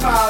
five.